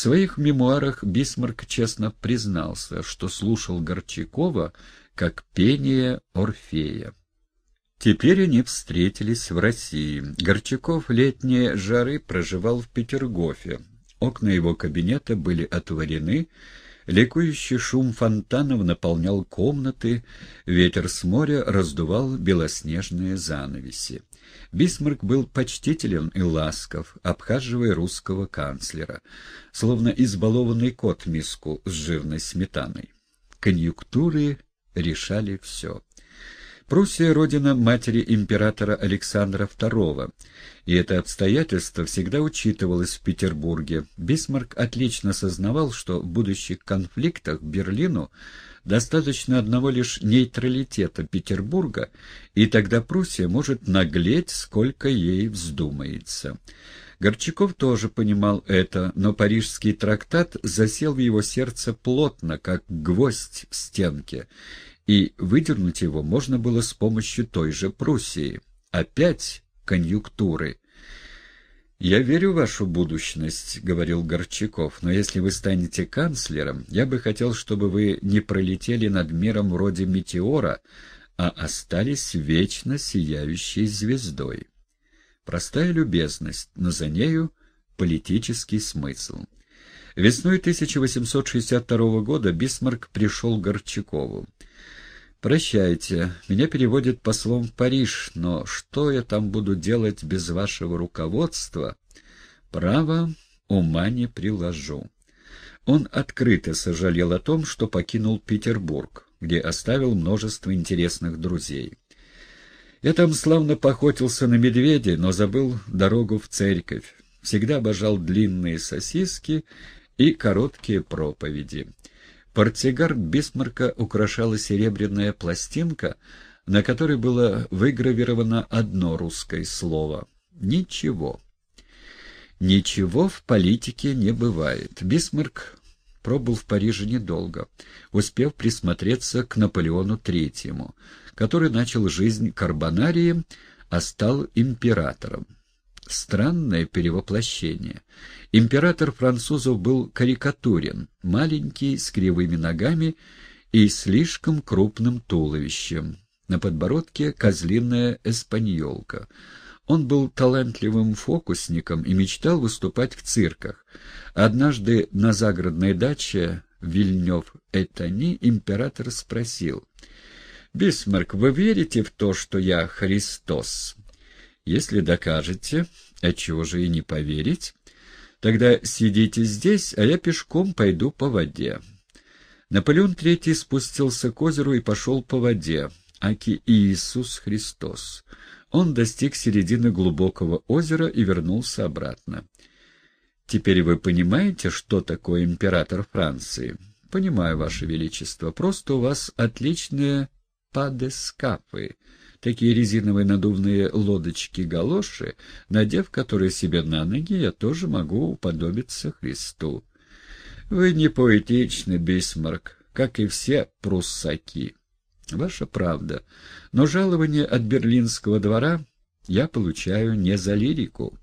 Своих мемуарах Бисмарк честно признался, что слушал Горчакова как пение Орфея. Теперь они встретились в России. Горчаков летние жары проживал в Петергофе. Окна его кабинета были отворены, ликующий шум фонтанов наполнял комнаты, ветер с моря раздувал белоснежные занавеси. Бисмарк был почтителен и ласков, обхаживая русского канцлера, словно избалованный кот миску с жирной сметаной. Конъюнктуры решали все. Пруссия — родина матери императора Александра II, и это обстоятельство всегда учитывалось в Петербурге. Бисмарк отлично сознавал, что в будущих конфликтах Берлину достаточно одного лишь нейтралитета Петербурга, и тогда Пруссия может наглеть, сколько ей вздумается. Горчаков тоже понимал это, но парижский трактат засел в его сердце плотно, как гвоздь в стенке, и выдернуть его можно было с помощью той же Пруссии. Опять конъюнктуры. «Я верю в вашу будущность», — говорил Горчаков, «но если вы станете канцлером, я бы хотел, чтобы вы не пролетели над миром вроде метеора, а остались вечно сияющей звездой». Простая любезность, но за нею политический смысл. Весной 1862 года Бисмарк пришел к Горчакову. «Прощайте. Меня переводят послом в Париж, но что я там буду делать без вашего руководства? Право, ума не приложу». Он открыто сожалел о том, что покинул Петербург, где оставил множество интересных друзей. Я там славно поохотился на медведя, но забыл дорогу в церковь. Всегда обожал длинные сосиски и короткие проповеди. Портсигар Бисмарка украшала серебряная пластинка, на которой было выгравировано одно русское слово — «Ничего». Ничего в политике не бывает. Бисмарк пробыл в Париже недолго, успев присмотреться к Наполеону Третьему, который начал жизнь карбонарием, а стал императором. Странное перевоплощение. Император французов был карикатурен, маленький, с кривыми ногами и слишком крупным туловищем. На подбородке козлиная эспаньолка. Он был талантливым фокусником и мечтал выступать в цирках. Однажды на загородной даче Вильнев-Этани император спросил, «Бисмарк, вы верите в то, что я Христос?» Если докажете, отчего же и не поверить, тогда сидите здесь, а я пешком пойду по воде. Наполеон III спустился к озеру и пошел по воде, аки Иисус Христос. Он достиг середины глубокого озера и вернулся обратно. Теперь вы понимаете, что такое император Франции? Понимаю, Ваше Величество, просто у вас отличные падескафы такие резиновые надувные лодочки-галоши, надев которые себе на ноги, я тоже могу уподобиться Христу. Вы не поэтичны, Бисмарк, как и все пруссаки. Ваша правда, но жалование от берлинского двора я получаю не за лирику.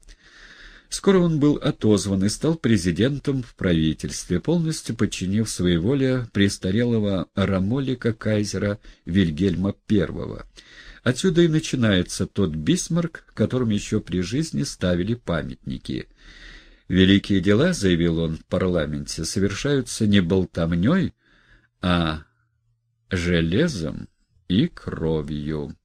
Скоро он был отозван и стал президентом в правительстве, полностью подчинив своей воле престарелого рамолика кайзера Вильгельма I. Отсюда и начинается тот Бисмарк, которым еще при жизни ставили памятники. «Великие дела», — заявил он в парламенте, — «совершаются не болтовней, а железом и кровью».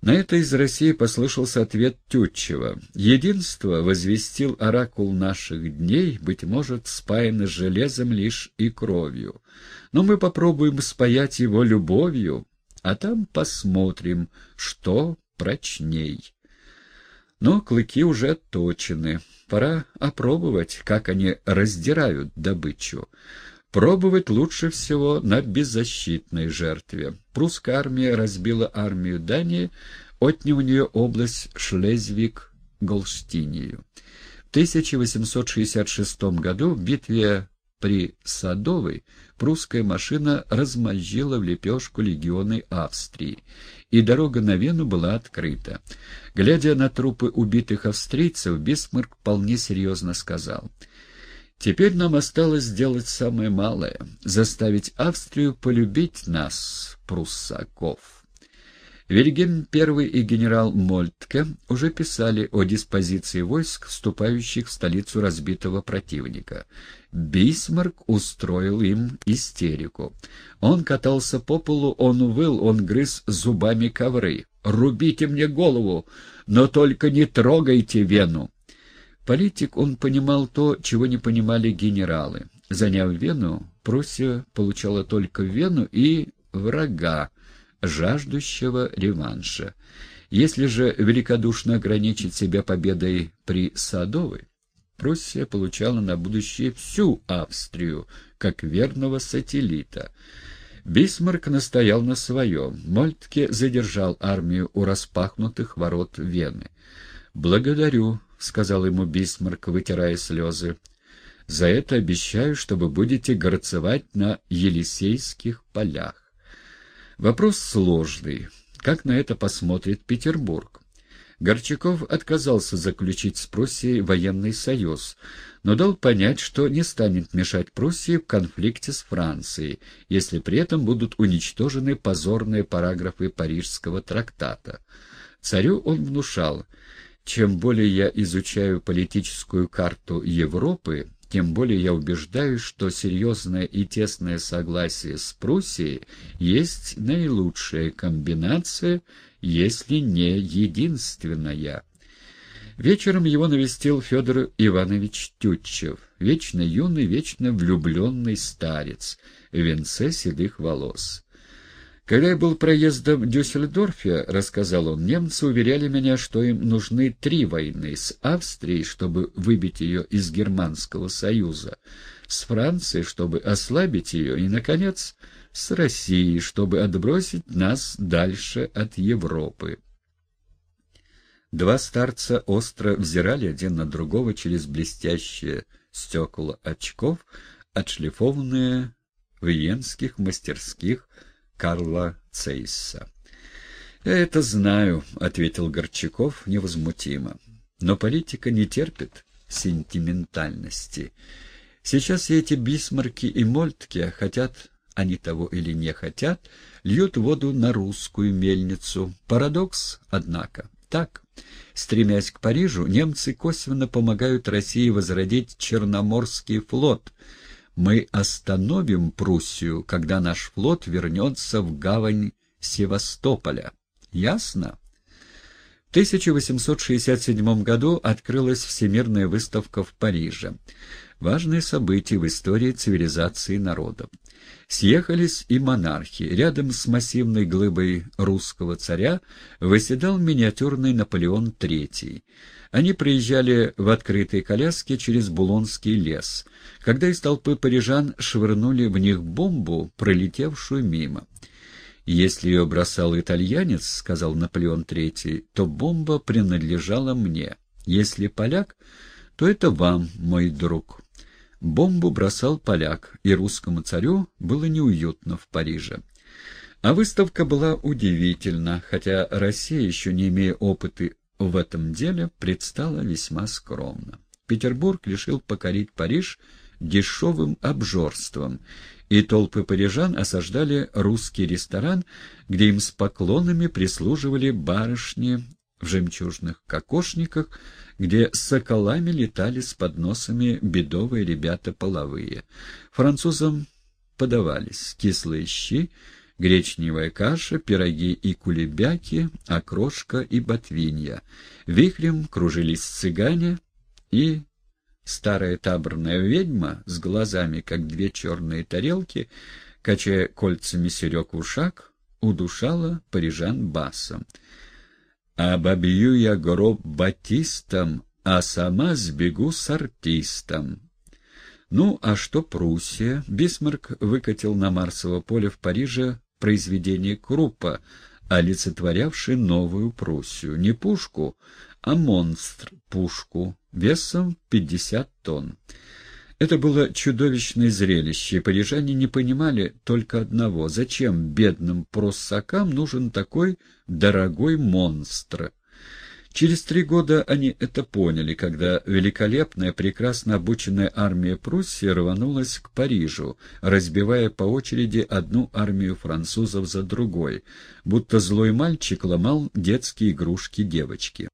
На это из России послышался ответ Тютчева. «Единство, возвестил оракул наших дней, быть может, спаяно железом лишь и кровью. Но мы попробуем спаять его любовью, а там посмотрим, что прочней. Но клыки уже точены. Пора опробовать, как они раздирают добычу. Пробовать лучше всего на беззащитной жертве. Прусская армия разбила армию Дании, отняв у нее область Шлезвиг-Голштинию. В 1866 году в битве при Садовой прусская машина размозжила в лепешку легионы Австрии, и дорога на Вену была открыта. Глядя на трупы убитых австрийцев, Бисмарк вполне серьезно сказал, Теперь нам осталось сделать самое малое — заставить Австрию полюбить нас, пруссаков. Вильгельм I и генерал Мольтке уже писали о диспозиции войск, вступающих в столицу разбитого противника. Бисмарк устроил им истерику. Он катался по полу, он выл, он грыз зубами ковры. «Рубите мне голову, но только не трогайте Вену!» Политик он понимал то, чего не понимали генералы. Заняв Вену, Пруссия получала только Вену и врага, жаждущего реванша. Если же великодушно ограничить себя победой при Садовой, Пруссия получала на будущее всю Австрию, как верного сателлита. Бисмарк настоял на своем. Мольтке задержал армию у распахнутых ворот Вены. «Благодарю», — сказал ему Бисмарк, вытирая слезы. «За это обещаю, что вы будете горцевать на Елисейских полях». Вопрос сложный. Как на это посмотрит Петербург? Горчаков отказался заключить с Пруссией военный союз, но дал понять, что не станет мешать Пруссии в конфликте с Францией, если при этом будут уничтожены позорные параграфы Парижского трактата. Царю он внушал, чем более я изучаю политическую карту Европы, тем более я убеждаюсь, что серьезное и тесное согласие с Пруссией есть наилучшая комбинация, если не единственная. Вечером его навестил Федор Иванович Тютчев, вечно юный, вечно влюбленный старец, в венце седых волос. Когда я был проездом в Дюссельдорфе, рассказал он, немцы уверяли меня, что им нужны три войны с Австрией, чтобы выбить ее из Германского союза, с Францией, чтобы ослабить ее, и, наконец, с Россией, чтобы отбросить нас дальше от Европы. Два старца остро взирали один на другого через блестящие стекла очков, отшлифованные в иенских мастерских, Карла Цейса. «Я это знаю», — ответил Горчаков невозмутимо. «Но политика не терпит сентиментальности. Сейчас эти бисмарки и мольтки хотят, они того или не хотят, льют воду на русскую мельницу. Парадокс, однако, так». Стремясь к Парижу, немцы косвенно помогают России возродить Черноморский флот — мы остановим Пруссию, когда наш флот вернется в гавань Севастополя. Ясно? В 1867 году открылась Всемирная выставка в Париже. Важное событие в истории цивилизации народов. Съехались и монархи. Рядом с массивной глыбой русского царя выседал миниатюрный Наполеон III. Они приезжали в открытой коляске через Булонский лес, когда из толпы парижан швырнули в них бомбу, пролетевшую мимо. «Если ее бросал итальянец, — сказал Наполеон III, — то бомба принадлежала мне. Если поляк, то это вам, мой друг». Бомбу бросал поляк, и русскому царю было неуютно в Париже. А выставка была удивительна, хотя Россия, еще не имея опыта в этом деле, предстала весьма скромно. Петербург решил покорить Париж дешевым обжорством, и толпы парижан осаждали русский ресторан, где им с поклонами прислуживали барышни в жемчужных кокошниках, где с соколами летали с подносами бедовые ребята половые. Французам подавались кислые щи, гречневая каша, пироги и кулебяки, окрошка и ботвинья. Вихрем кружились цыгане, и старая таборная ведьма с глазами, как две черные тарелки, качая кольцами серег в ушах, удушала парижан басом обобью я гроб батистом, а сама сбегу с артистом. Ну, а что Пруссия? Бисмарк выкатил на Марсово поле в Париже произведение Круппа, олицетворявший новую Пруссию. Не пушку, а монстр-пушку, весом 50 тонн. Это было чудовищное зрелище, и парижане не понимали только одного — зачем бедным пруссакам нужен такой дорогой монстр. Через три года они это поняли, когда великолепная, прекрасно обученная армия Пруссии рванулась к Парижу, разбивая по очереди одну армию французов за другой, будто злой мальчик ломал детские игрушки девочки.